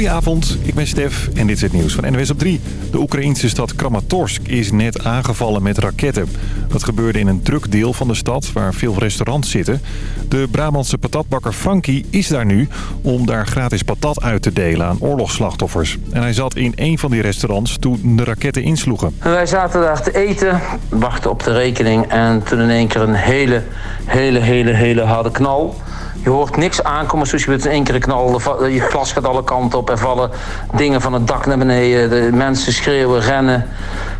Goedenavond, ik ben Stef en dit is het nieuws van NWS op 3. De Oekraïnse stad Kramatorsk is net aangevallen met raketten. Dat gebeurde in een druk deel van de stad waar veel restaurants zitten. De Brabantse patatbakker Frankie is daar nu om daar gratis patat uit te delen aan oorlogsslachtoffers. En hij zat in een van die restaurants toen de raketten insloegen. Wij zaten daar te eten, wachten op de rekening en toen in één keer een hele, hele, hele, hele harde knal. Je hoort niks aankomen, zoals je weet in één keer een knal. Je glas gaat alle kanten op. Er vallen dingen van het dak naar beneden. De mensen schreeuwen, rennen,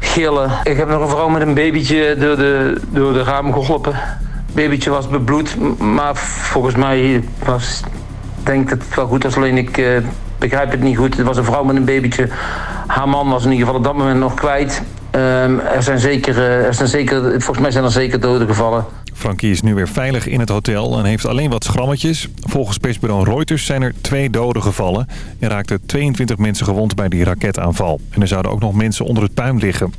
gillen. Ik heb nog een vrouw met een babytje door de, door de raam geholpen. Het babytje was bebloed, maar volgens mij was... Ik denk dat het wel goed was, alleen ik uh, begrijp het niet goed. Het was een vrouw met een babytje. Haar man was in ieder geval op dat moment nog kwijt. Um, er zijn zeker, uh, er zijn zeker, volgens mij zijn er zeker doden gevallen. Frankie is nu weer veilig in het hotel en heeft alleen wat schrammetjes. Volgens persbureau Reuters zijn er twee doden gevallen... en raakten 22 mensen gewond bij die raketaanval. En er zouden ook nog mensen onder het puin liggen.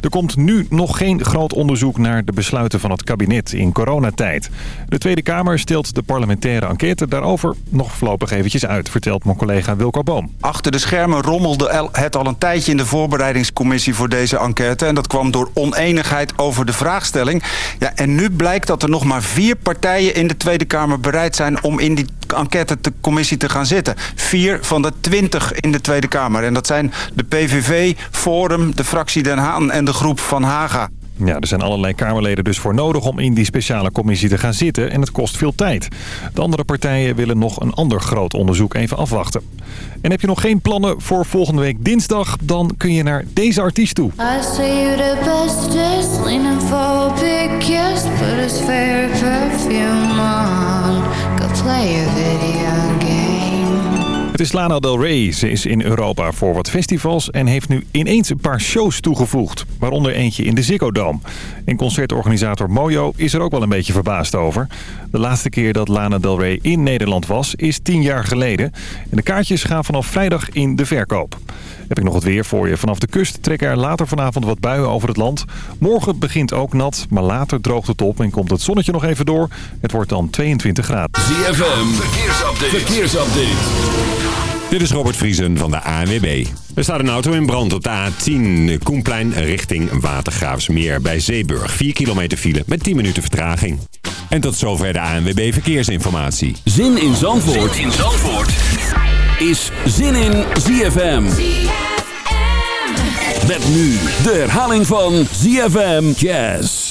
Er komt nu nog geen groot onderzoek naar de besluiten van het kabinet in coronatijd. De Tweede Kamer stelt de parlementaire enquête daarover nog voorlopig eventjes uit, vertelt mijn collega Wilco Boom. Achter de schermen rommelde het al een tijdje in de voorbereidingscommissie voor deze enquête. En dat kwam door oneenigheid over de vraagstelling. Ja, en nu blijkt dat er nog maar vier partijen in de Tweede Kamer bereid zijn om in die enquête-commissie te gaan zitten. Vier van de twintig in de Tweede Kamer. En dat zijn de PVV, Forum, de fractie Den Haan en de groep Van Haga. Ja, er zijn allerlei Kamerleden dus voor nodig om in die speciale commissie te gaan zitten en het kost veel tijd. De andere partijen willen nog een ander groot onderzoek even afwachten. En heb je nog geen plannen voor volgende week dinsdag, dan kun je naar deze artiest toe. I Het is Lana Del Rey. Ze is in Europa voor wat festivals en heeft nu ineens een paar shows toegevoegd. Waaronder eentje in de Ziggo Dome. En concertorganisator Mojo is er ook wel een beetje verbaasd over. De laatste keer dat Lana Del Rey in Nederland was is tien jaar geleden. En de kaartjes gaan vanaf vrijdag in de verkoop. Heb ik nog het weer voor je. Vanaf de kust trekken er later vanavond wat buien over het land. Morgen begint ook nat, maar later droogt het op en komt het zonnetje nog even door. Het wordt dan 22 graden. ZFM, verkeersupdate. verkeersupdate. Dit is Robert Vriesen van de ANWB. Er staat een auto in brand op de A10 Koenplein richting Watergraafsmeer bij Zeeburg. 4 kilometer file met 10 minuten vertraging. En tot zover de ANWB Verkeersinformatie. Zin in Zandvoort, zin in Zandvoort. is Zin in ZFM. Met nu de herhaling van ZFM Jazz.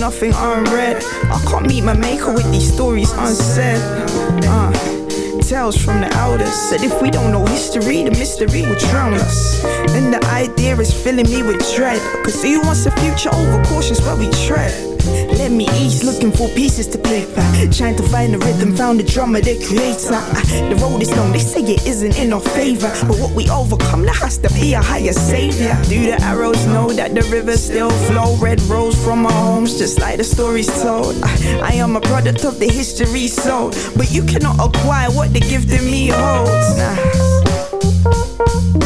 Nothing unread. I can't meet my maker with these stories unsaid. Uh, tales from the elders said if we don't know history, the mystery will drown us. And the idea is filling me with dread. Cause who wants a future over cautious where we tread? Let me ease, looking for pieces to play back. Trying to find the rhythm, found the drummer, the creator. The road is long, they say it isn't in our favor. But what we overcome, there has to be a higher savior. Do the arrows know that the rivers still flow? Red rose from our homes, just like the stories told. I am a product of the history sold. But you cannot acquire what the gift in me holds. Nah.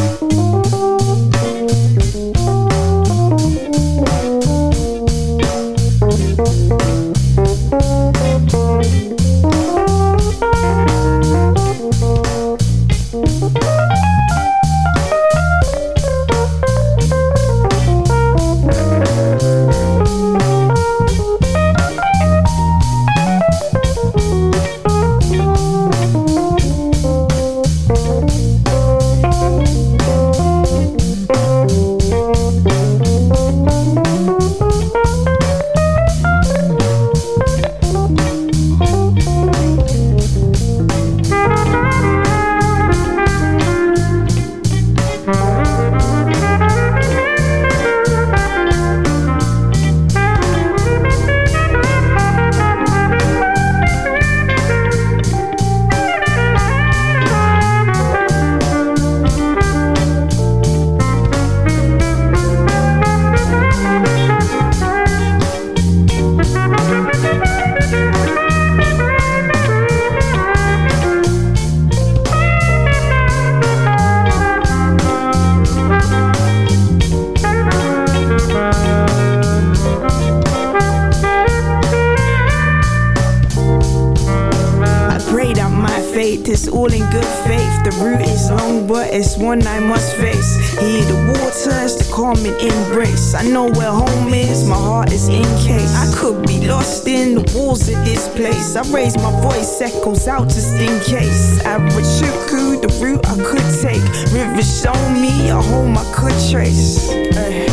Walls of this place. I raise my voice, echoes out just in case. I Arachuku, the route I could take. Rivers show me a home I could trace. Eh,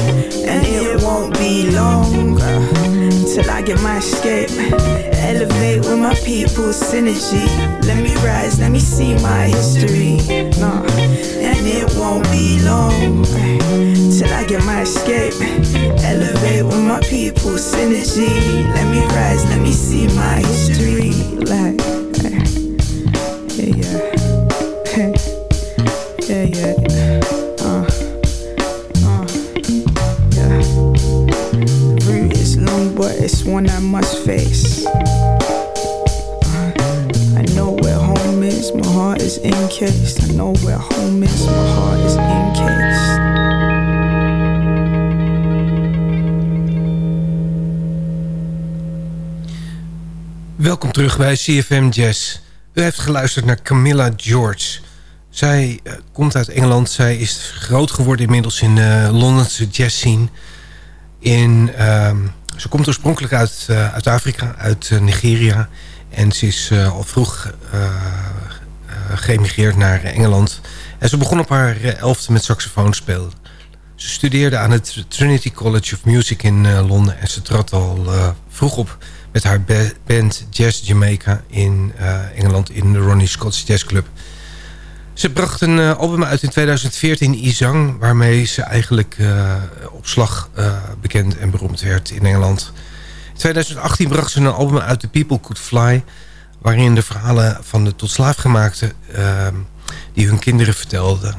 and it won't be long uh, till I get my escape. Elevate with my people's synergy. Let me rise, let me see my history. Nah, and it won't be long till I get my escape. Elevate with my people's synergy. Let me rise, let me see my history. Like, yeah, yeah, yeah, yeah. Uh, uh, but it's one I must face. Uh, I know where home is, my heart is encased. I know where home is, terug bij CFM Jazz. U heeft geluisterd naar Camilla George. Zij uh, komt uit Engeland. Zij is groot geworden inmiddels in de uh, Londense jazz scene. In, uh, ze komt oorspronkelijk uit, uh, uit Afrika, uit Nigeria. En ze is al vroeg geëmigreerd naar Engeland. En ze begon op haar elfde met saxofoon spelen. Ze studeerde aan het Trinity College of Music in Londen. En ze trad al vroeg op met haar band Jazz Jamaica in Engeland... in de Ronnie Scott's Jazz Club. Ze bracht een uh, album uit in 2014, Izang... waarmee ze eigenlijk uh, op slag bekend en beroemd werd in Engeland. In 2018 bracht ze een album uit, The People Could Fly... waarin de verhalen van de tot slaafgemaakten... die hun kinderen vertelden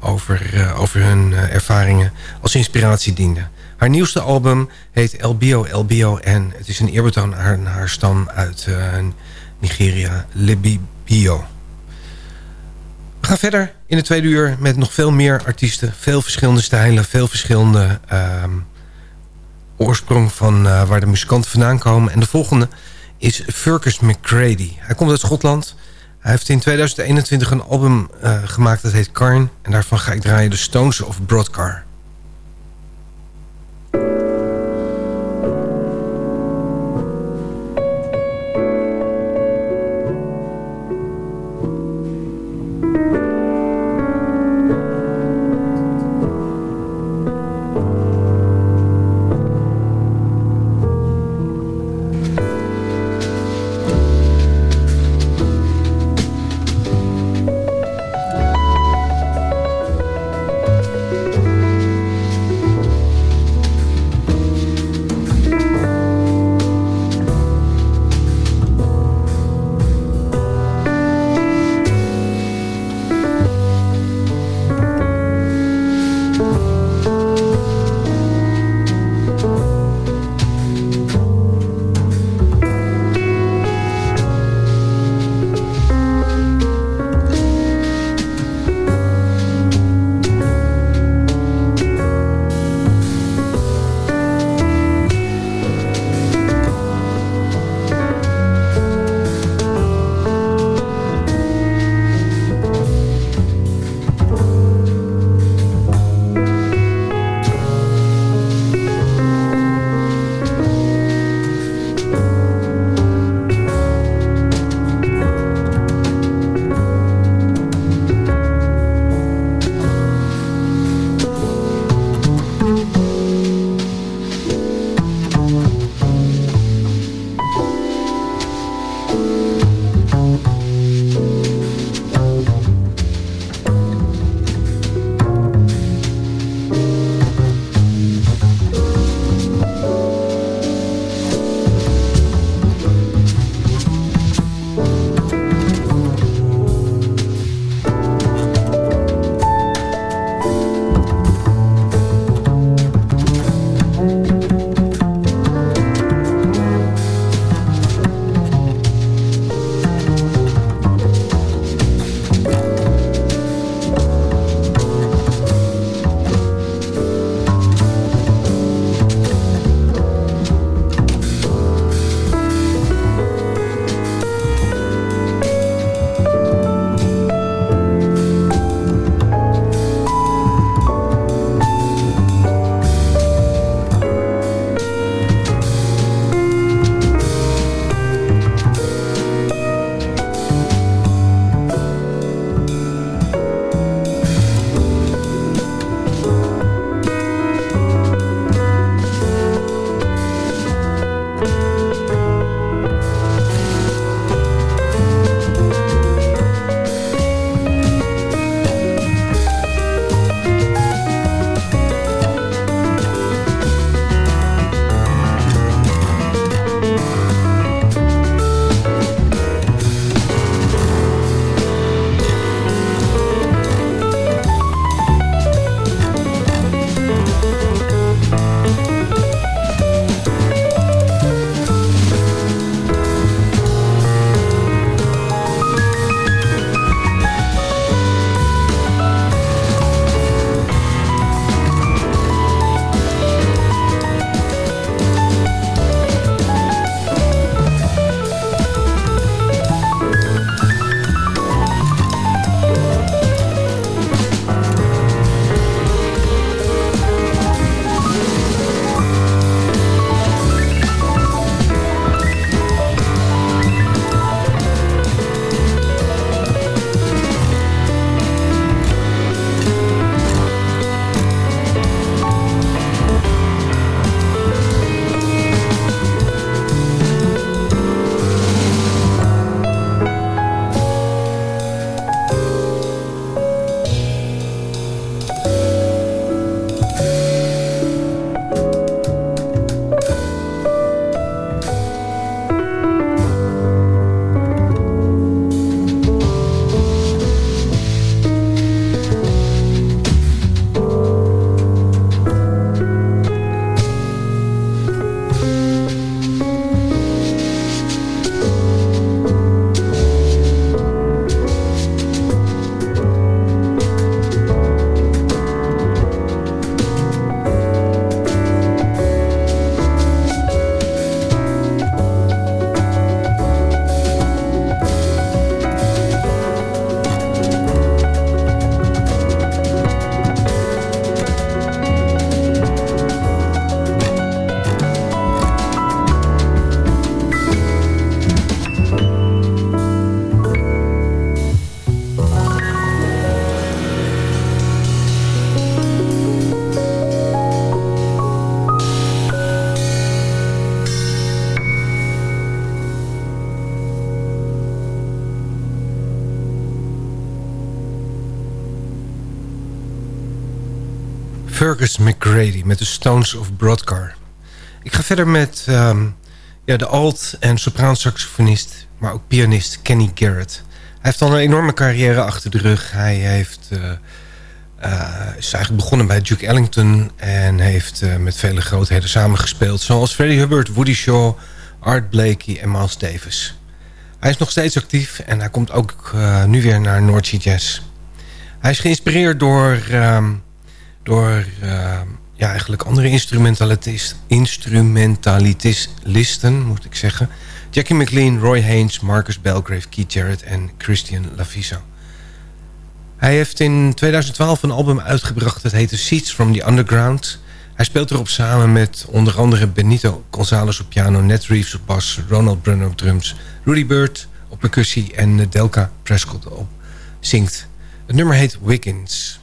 over, over hun ervaringen... als inspiratie dienden. Haar nieuwste album heet LBO LBO... en het is een eerbetoon aan haar stam uit Nigeria, Libibio. We gaan verder in de tweede uur met nog veel meer artiesten. Veel verschillende stijlen, veel verschillende uh, oorsprong van uh, waar de muzikanten vandaan komen. En de volgende is Furcus McCready. Hij komt uit Schotland. Hij heeft in 2021 een album uh, gemaakt dat heet Karn. En daarvan ga ik draaien de Stones of Broadcar. McGrady met de Stones of Broadcar. Ik ga verder met ehm, ja, de alt- en sopraansaxofonist... maar ook pianist Kenny Garrett. Hij heeft al een enorme carrière achter de rug. Hij heeft, uh, uh, is eigenlijk begonnen bij Duke Ellington... en heeft uh, met vele grootheden samengespeeld... zoals Freddie Hubbard, Woody Shaw, Art Blakey en Miles Davis. Hij is nog steeds actief en hij komt ook nu weer naar North Jazz. Hij is geïnspireerd door... Ehm, door uh, ja, eigenlijk andere instrumentalist, instrumentalisten, moet ik zeggen. Jackie McLean, Roy Haynes, Marcus Belgrave, Keith Jarrett en Christian Laviso. Hij heeft in 2012 een album uitgebracht dat heette Seeds from the Underground. Hij speelt erop samen met onder andere Benito Gonzalez op piano... Ned Reeves op bas, Ronald Brunner op drums... Rudy Bird op percussie en Delka Prescott op zingt. Het nummer heet Wiggins.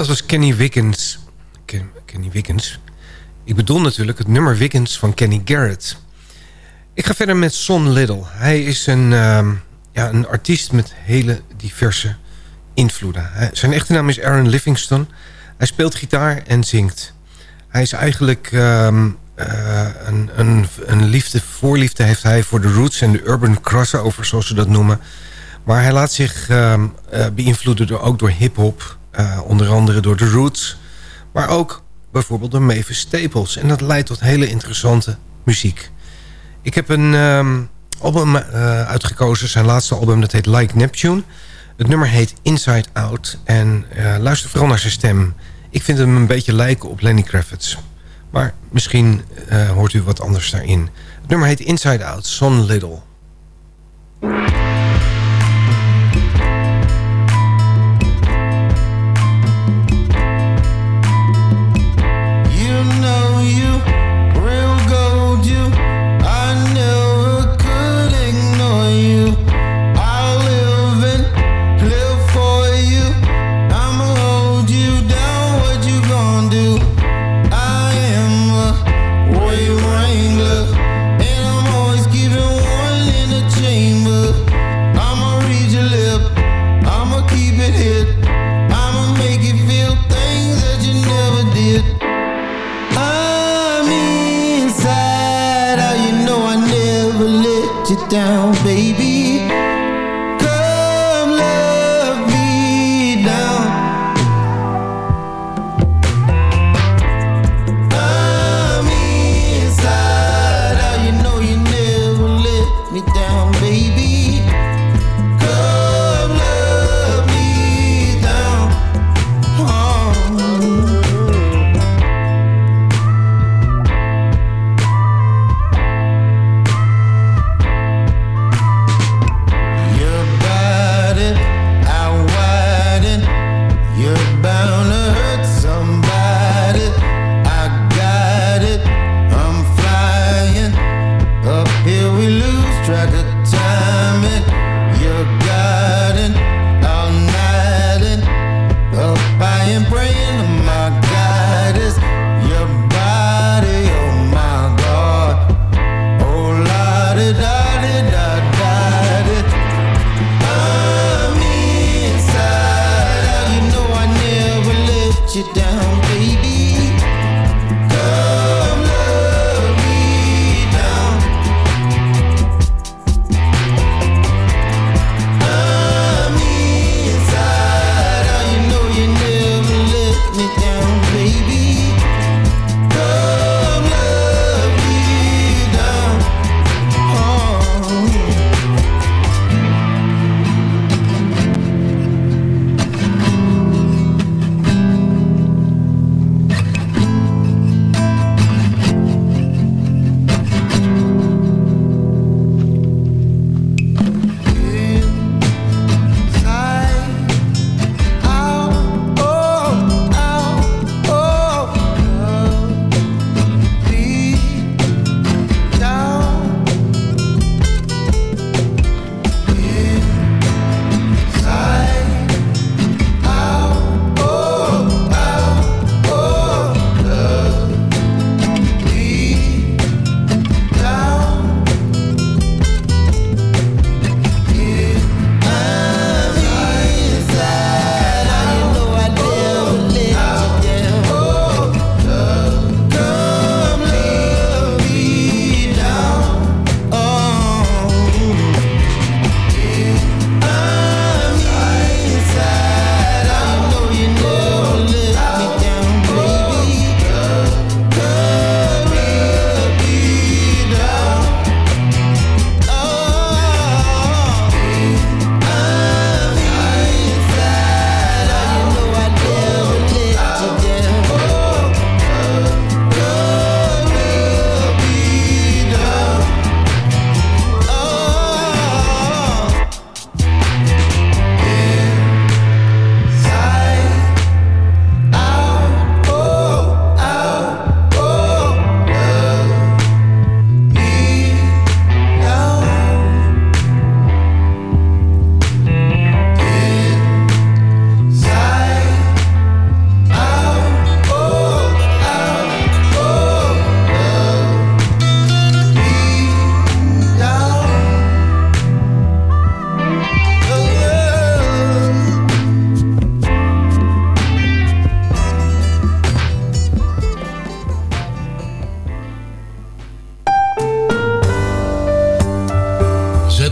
Dat was Kenny Wiggins. Kenny Wiggins. Ik bedoel natuurlijk het nummer Wiggins van Kenny Garrett. Ik ga verder met Son Little. Hij is een, ehm, ja, een artiest met hele diverse invloeden. zijn echte naam is Aaron Livingston. Hij speelt gitaar en zingt. Hij is eigenlijk um, uh, een, een, een liefde, voorliefde heeft hij voor de roots en de urban crossover, zoals ze dat noemen. Maar hij laat zich uh, beïnvloeden door, ook door hip-hop, uh, onder andere door de roots. Maar ook bijvoorbeeld door Mavis Staples. En dat leidt tot hele interessante muziek. Ik heb een um, album uh, uitgekozen, zijn laatste album, dat heet Like Neptune. Het nummer heet Inside Out. En uh, luister vooral naar zijn stem. Ik vind hem een beetje lijken op Lenny Kravitz. Maar misschien hoort u wat anders daarin. Het nummer heet Inside Out, Son Little. it down, baby.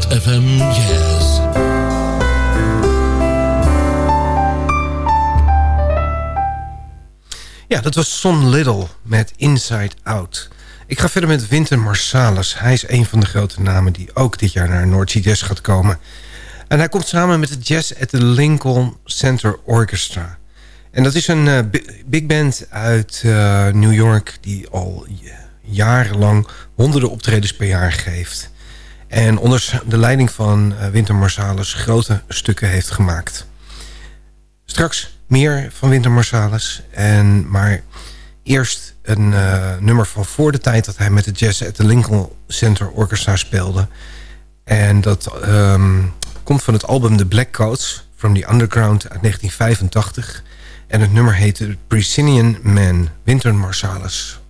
FM Jazz. Ja, dat was Son Little met Inside Out. Ik ga verder met Winter Marsalis. Hij is een van de grote namen die ook dit jaar naar Noordzee Jazz gaat komen. En hij komt samen met de Jazz at the Lincoln Center Orchestra. En dat is een eh, big band uit eh, New York die al eh, jarenlang honderden optredens per jaar geeft. En onder de leiding van uh, Winter Marsalis grote stukken heeft gemaakt. Straks meer van Winter Marsalis. En, maar eerst een uh, nummer van voor de tijd... dat hij met de Jazz at the Lincoln Center Orchestra speelde. En dat um, komt van het album The Black Coats... From the Underground uit 1985. En het nummer heette Priscillian Man, Winter Marsalis.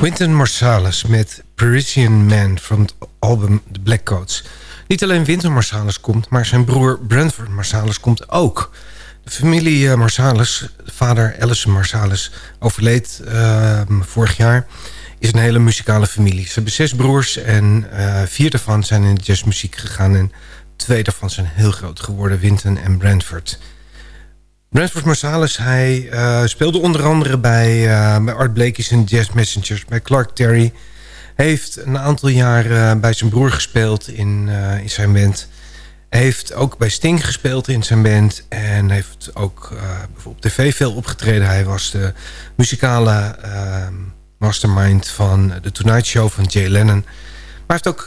Wynton Marsalis met Parisian Man van het album The Black Coats. Niet alleen Wynton Marsalis komt, maar zijn broer Brentford Marsalis komt ook. De familie eh, Marsalis, vader Alison Marsalis, overleed uh, vorig jaar... is een hele muzikale familie. Ze hebben zes broers en uh, vier daarvan zijn in de jazzmuziek gegaan... en twee daarvan zijn heel groot geworden, Wynton en Brentford... Brentford Marsalis, hij uh, speelde onder andere bij, uh, bij Art Blakey's en Jazz Messengers... bij Clark Terry. heeft een aantal jaar uh, bij zijn broer gespeeld in, in zijn band. Heeft ook bij Sting gespeeld in zijn band... en heeft ook op tv veel opgetreden. Hij was de muzikale mastermind van The Tonight Show van Jay Lennon. Maar heeft ook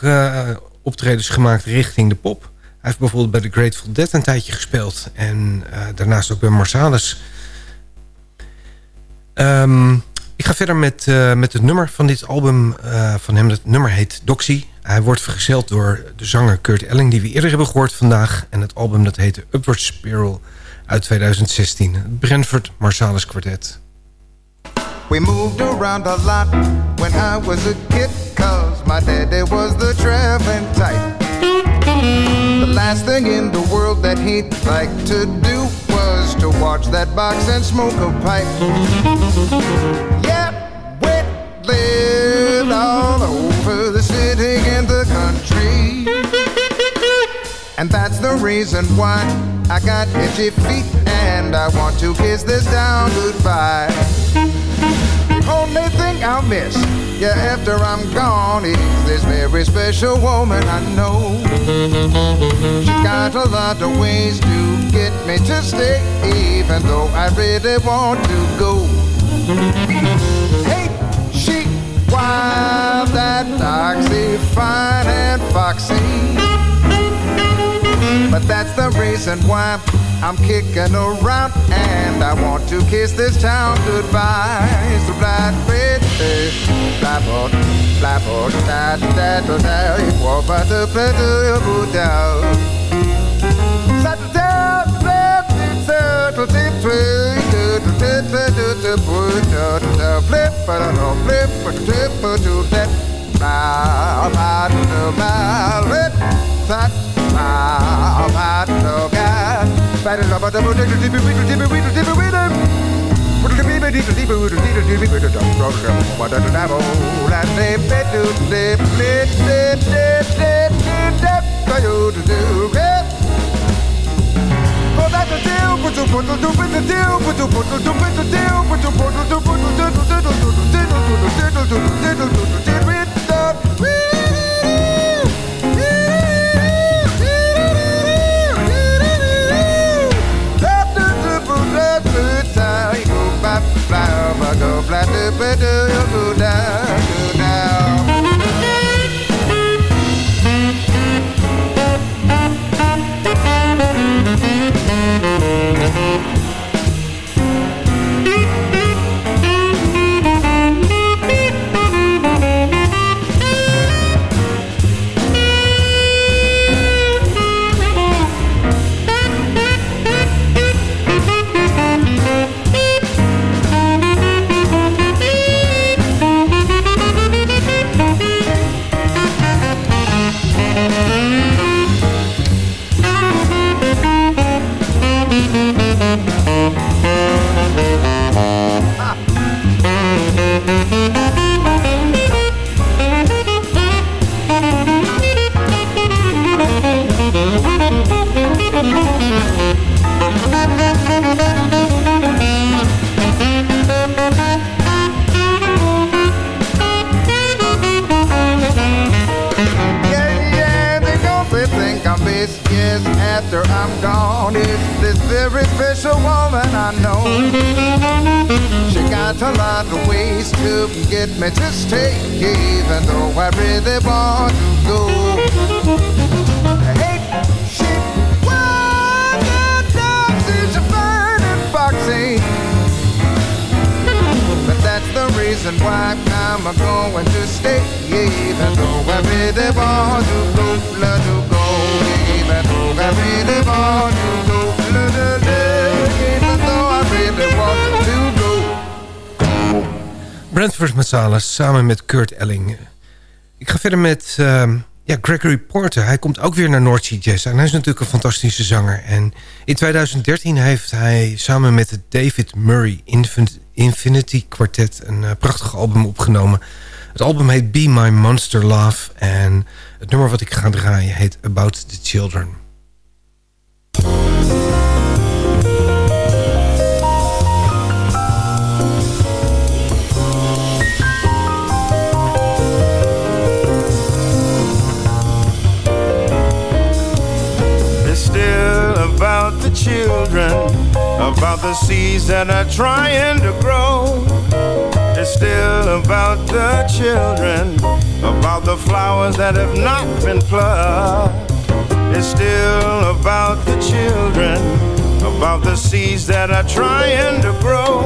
optredens gemaakt richting de pop... Hij heeft bijvoorbeeld bij The Grateful Dead een tijdje gespeeld. En uh, daarnaast ook bij Marsalis. Um, ik ga verder met, uh, met het nummer van dit album uh, van hem. Het nummer heet Doxy. Hij wordt vergezeld door de zanger Kurt Elling... die we eerder hebben gehoord vandaag. En het album dat heette Upward Spiral uit 2016. Het Brentford Marsalis Quartet. We moved around a lot when I was a kid Cause my daddy was the traveling type The last thing in the world that he'd like to do was to watch that box and smoke a pipe. Yeah, we lived all over the city and the country. And that's the reason why I got itchy feet and I want to kiss this down goodbye. The only thing I'll miss yeah, after I'm gone is this very special woman I know. She got a lot of ways to get me to stay, even though I really want to go. Hey, she wild, that doxy, fine and foxy. But that's the reason why I'm kicking around and I want to kiss this town goodbye. It's a blackbird, flapper, flapper, da da da da. You walk by the plate to your boot down. Settle down, flap, settle, tip, twist, do do do do do boot down, da flip, but I don't flip, but tip, but do that. Bow, bow, bow, bow, bow, bow, bow, bow, bow, bow, Woo! star, you go bop, blah, go fly do, do, you go down, Samen met Kurt Elling. Ik ga verder met uh, ja, Gregory Porter. Hij komt ook weer naar North Sea Jazz. En hij is natuurlijk een fantastische zanger. En in 2013 heeft hij samen met het David Murray Infinity Quartet... een uh, prachtig album opgenomen. Het album heet Be My Monster Love. En het nummer wat ik ga draaien heet About the children, the seeds that are trying to grow. It's still about the children, about the flowers that have not been plucked. It's still about the children, about the seeds that are trying to grow.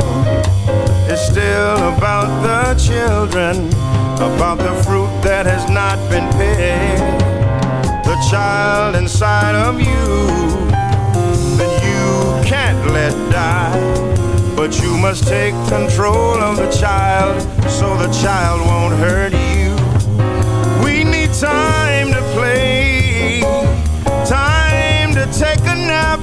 It's still about the children, about the fruit that has not been picked. The child inside of you let die. But you must take control of the child so the child won't hurt you. We need time to play, time to take a nap.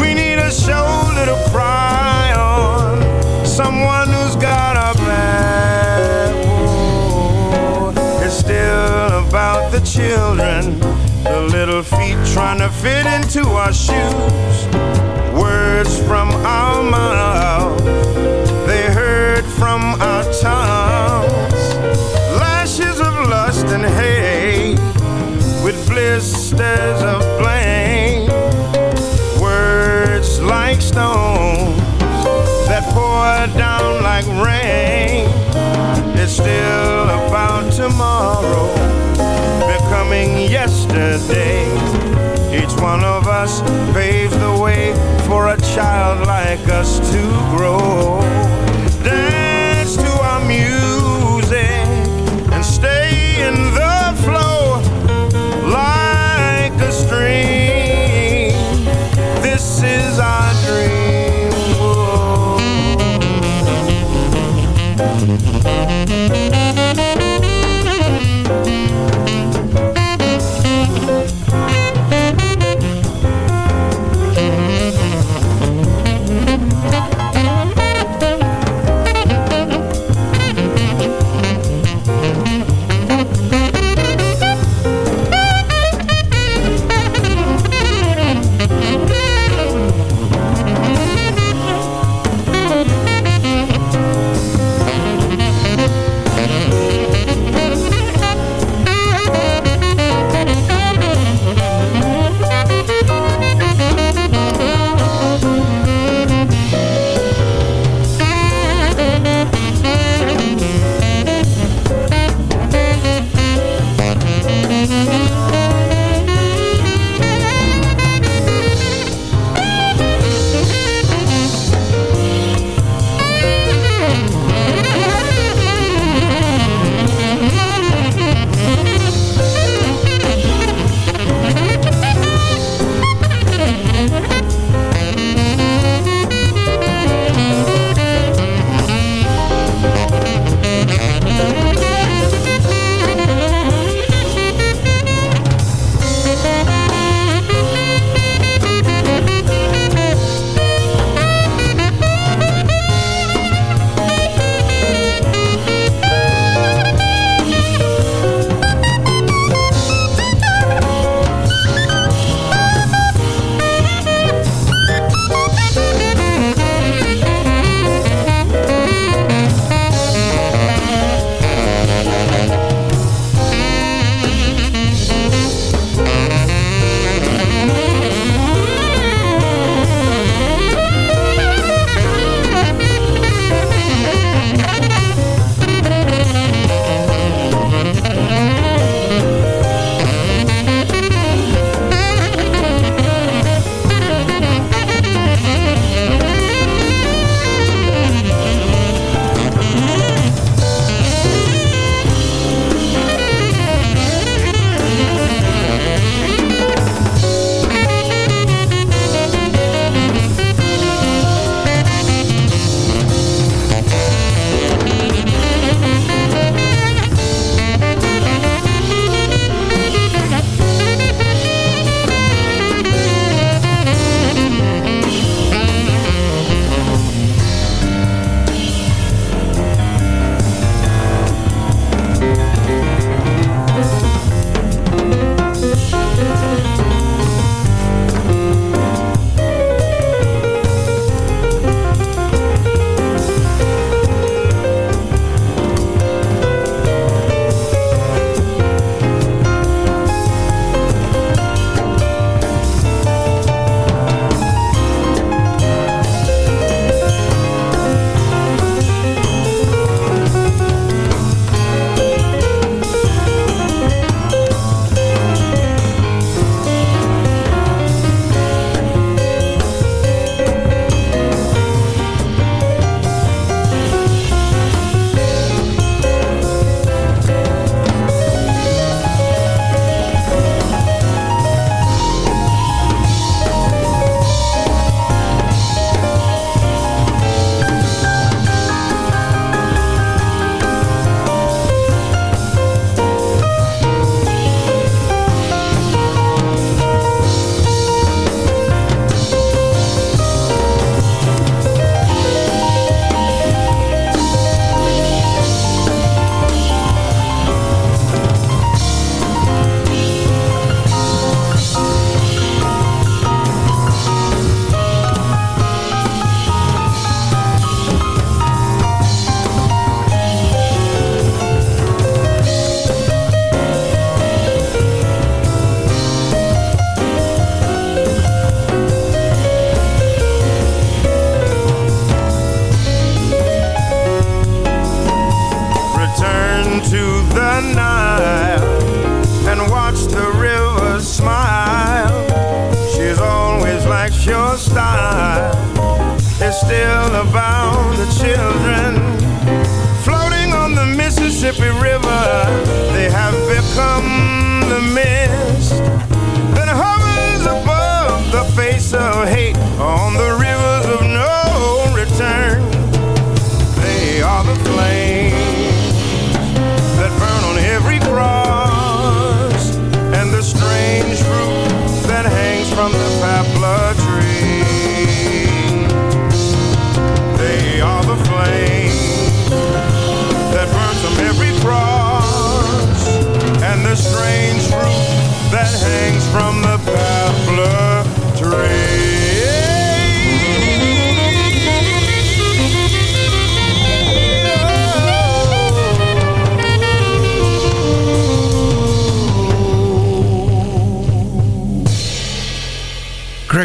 We need a shoulder to cry on, someone who's got our back. Oh, it's still about the children the little feet trying to fit into our shoes. Words from our mouth, they heard from our tongues. Lashes of lust and hate with blisters of blame. Words like stones that pour down like rain. It's still about tomorrow becoming yesterday. One of us paves the way for a child like us to grow.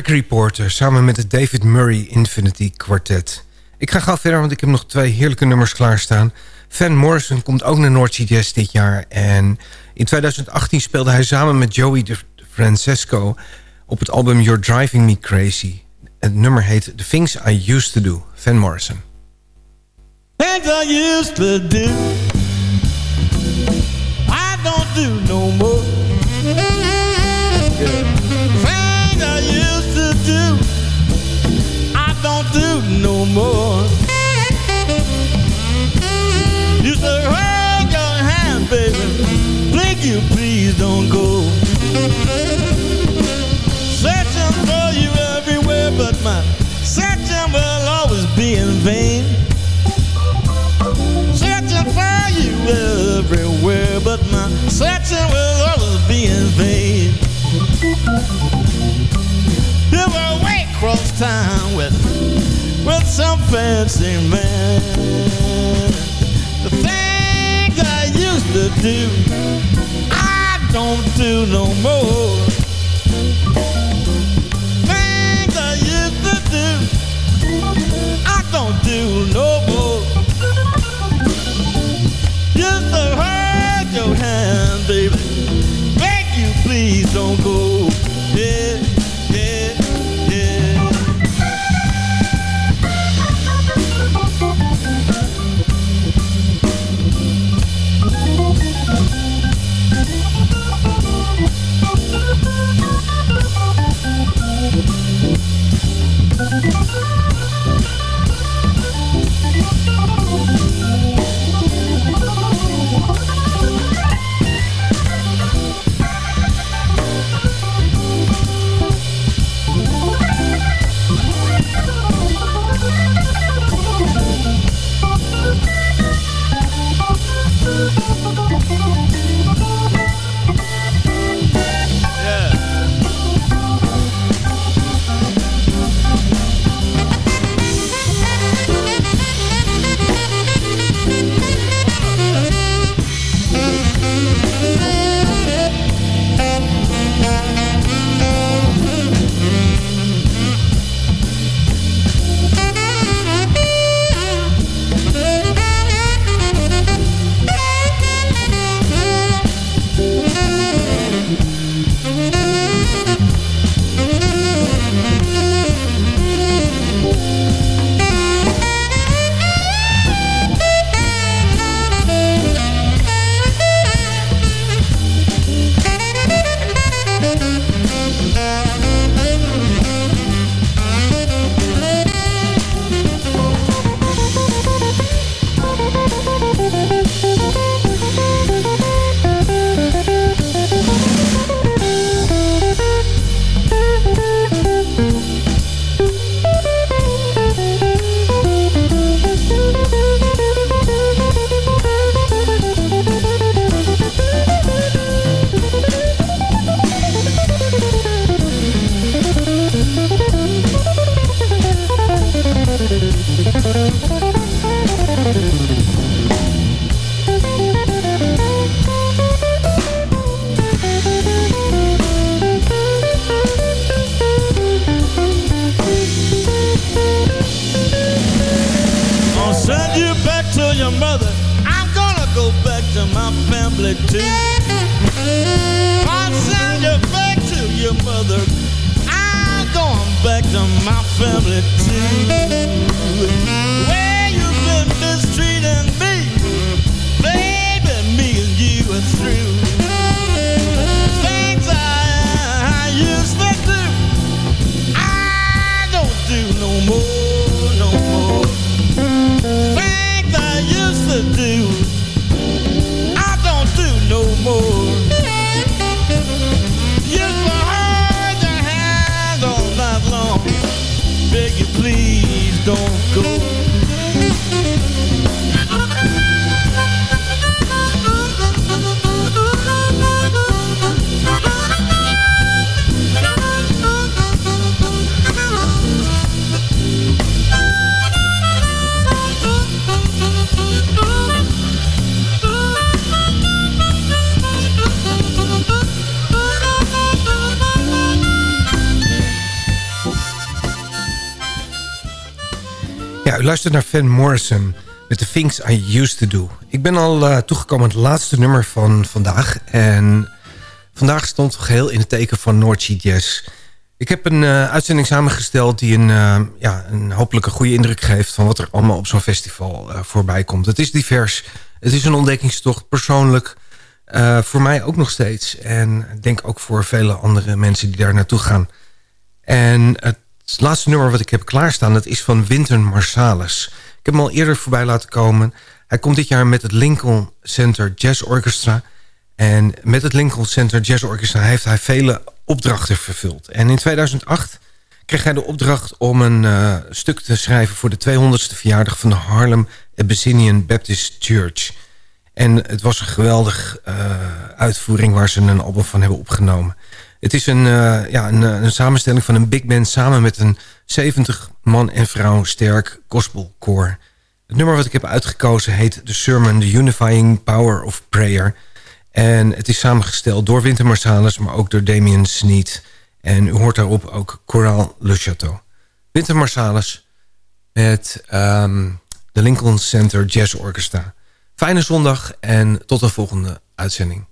Gregory Porter samen met het David Murray Infinity Quartet. Ik ga gauw verder, want ik heb nog twee heerlijke nummers klaarstaan. Van Morrison komt ook naar North Jazz dit jaar. En in 2018 speelde hij samen met Joey De Francesco... op het album You're Driving Me Crazy. Het nummer heet The Things I Used To Do. Van Morrison. Things I used to do I don't do no more more You say hold your hand baby. Please you please don't go. Searching for you everywhere but my searching will always be in vain. Searching for you everywhere, but my searching will always be in vain. You were way across town with with some fancy man. The things I used to do, I don't do no more. Things I used to do, I don't do no more. Just to hold your hand, baby. Beg you, please don't go. Naar Van Morrison met The Things I Used To Do. Ik ben al uh, toegekomen aan het laatste nummer van vandaag. En vandaag stond geheel in het teken van Noordsea Jazz. Ik heb een uh, uitzending samengesteld die een, uh, ja, een hopelijk een goede indruk geeft... van wat er allemaal op zo'n festival voorbij komt. Het is divers, het is een ontdekkingstocht, persoonlijk... voor mij ook nog steeds. En ik denk ook voor vele andere mensen die daar naartoe gaan. En het het laatste nummer wat ik heb klaarstaan... dat is van Winter Marsalis. Ik heb hem al eerder voorbij laten komen. Hij komt dit jaar met het Lincoln Center Jazz Orchestra. En met het Lincoln Center Jazz Orchestra... heeft hij vele opdrachten vervuld. En in 2008 kreeg hij de opdracht om een uh, stuk te schrijven... voor de 200ste verjaardag van de Harlem Abyssinian Baptist Church. En het was een geweldig uh, uitvoering... waar ze een album van hebben opgenomen. Het is een, uh, ja, een, een, samenstelling van een big band... samen met een 70 man en vrouw sterk gospelkoor. Het nummer wat ik heb uitgekozen heet The Sermon... The Unifying Power of Prayer. En het is samengesteld door Winter Marsalis... maar ook door Damien Sneed. En u hoort daarop ook Coral Le Chateau. Winter Marsalis met um, de Lincoln Center Jazz Orchestra. Fijne zondag en tot de volgende uitzending.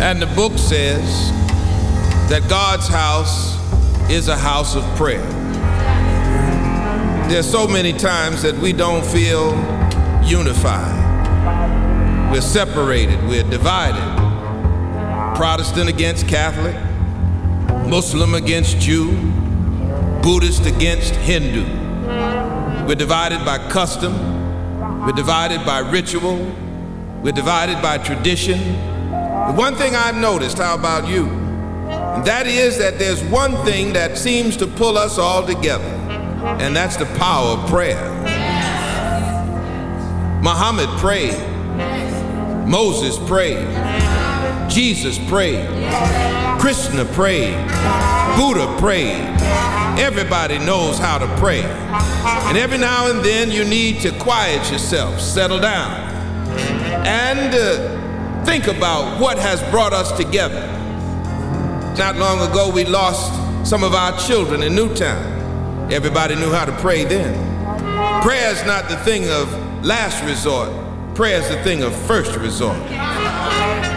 And the book says that God's house is a house of prayer. There's so many times that we don't feel unified. We're separated, we're divided. Protestant against Catholic, Muslim against Jew, Buddhist against Hindu. We're divided by custom, we're divided by ritual, we're divided by tradition, but one thing I've noticed, how about you? And that is that there's one thing that seems to pull us all together, and that's the power of prayer. Muhammad prayed, Moses prayed, Jesus prayed, Krishna prayed, Buddha prayed. Everybody knows how to pray. And every now and then you need to quiet yourself, settle down, and uh, think about what has brought us together. Not long ago, we lost some of our children in Newtown. Everybody knew how to pray then. Prayer is not the thing of last resort, prayer is the thing of first resort.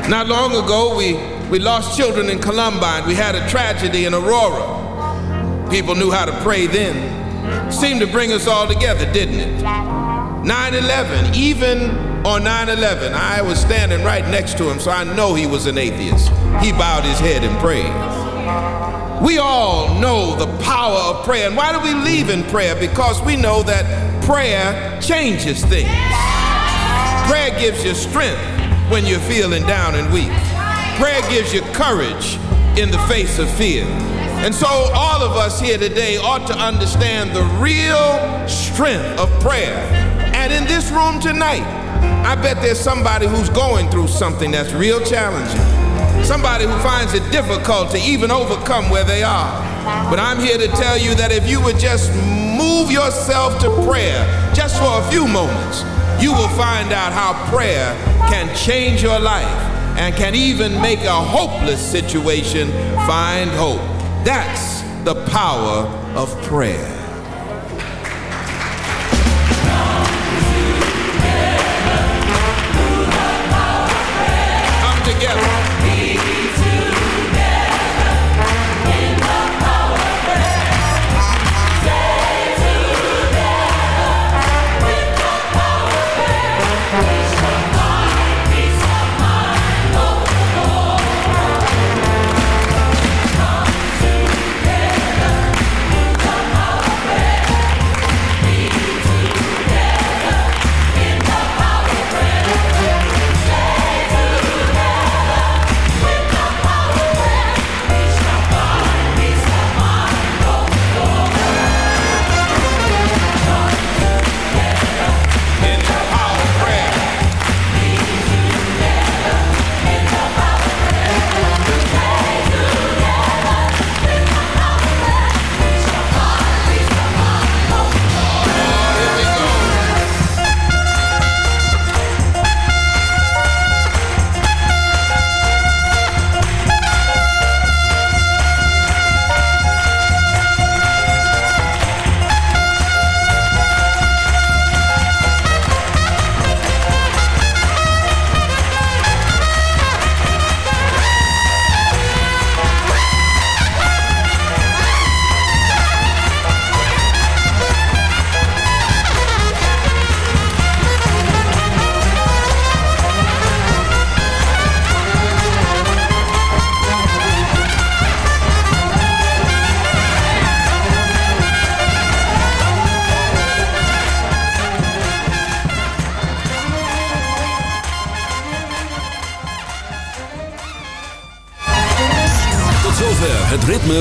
Not long ago, we, we lost children in Columbine. We had a tragedy in Aurora. People knew how to pray then. Seemed to bring us all together, didn't it? 9 11, even on 9 11, I was standing right next to him, so I know he was an atheist. He bowed his head and prayed. We all know the power of prayer. And why do we leave in prayer? Because we know that prayer changes things. Prayer gives you strength when you're feeling down and weak. Prayer gives you courage in the face of fear. And so, all of us here today ought to understand the real strength of prayer. And in this room tonight, I bet there's somebody who's going through something that's real challenging. Somebody who finds it difficult to even overcome where they are. But I'm here to tell you that if you would just move yourself to prayer just for a few moments, you will find out how prayer can change your life and can even make a hopeless situation find hope. That's the power of prayer.